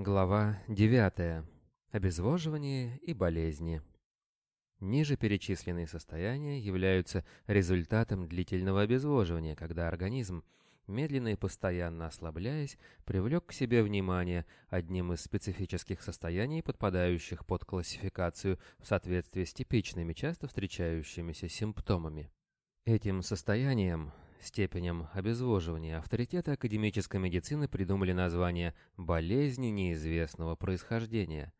Глава 9. Обезвоживание и болезни. Ниже перечисленные состояния являются результатом длительного обезвоживания, когда организм, медленно и постоянно ослабляясь, привлек к себе внимание одним из специфических состояний, подпадающих под классификацию в соответствии с типичными, часто встречающимися симптомами. Этим состоянием степеням обезвоживания авторитеты академической медицины придумали название «болезни неизвестного происхождения».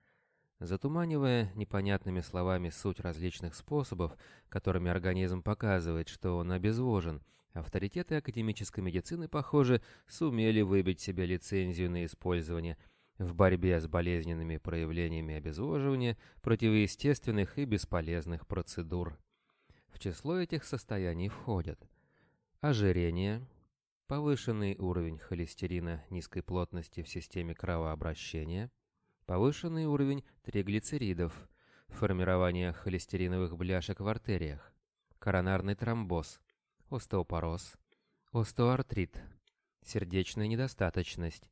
Затуманивая непонятными словами суть различных способов, которыми организм показывает, что он обезвожен, авторитеты академической медицины, похоже, сумели выбить себе лицензию на использование в борьбе с болезненными проявлениями обезвоживания противоестественных и бесполезных процедур. В число этих состояний входят – ожирение, повышенный уровень холестерина низкой плотности в системе кровообращения, повышенный уровень триглицеридов, формирование холестериновых бляшек в артериях, коронарный тромбоз, остеопороз, остеоартрит, сердечная недостаточность,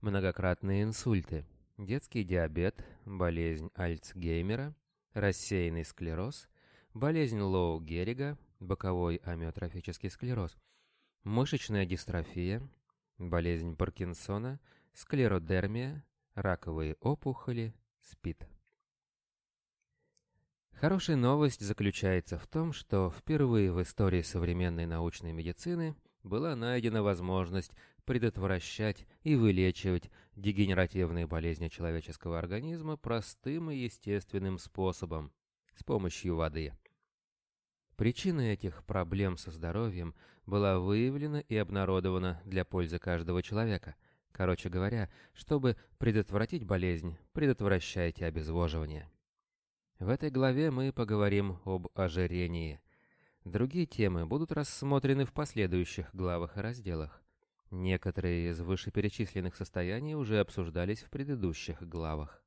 многократные инсульты, детский диабет, болезнь Альцгеймера, рассеянный склероз, болезнь Лоу-Геррига, боковой амиотрофический склероз, мышечная дистрофия, болезнь Паркинсона, склеродермия, раковые опухоли, СПИД. Хорошая новость заключается в том, что впервые в истории современной научной медицины была найдена возможность предотвращать и вылечивать дегенеративные болезни человеческого организма простым и естественным способом с помощью воды. Причина этих проблем со здоровьем была выявлена и обнародована для пользы каждого человека. Короче говоря, чтобы предотвратить болезнь, предотвращайте обезвоживание. В этой главе мы поговорим об ожирении. Другие темы будут рассмотрены в последующих главах и разделах. Некоторые из вышеперечисленных состояний уже обсуждались в предыдущих главах.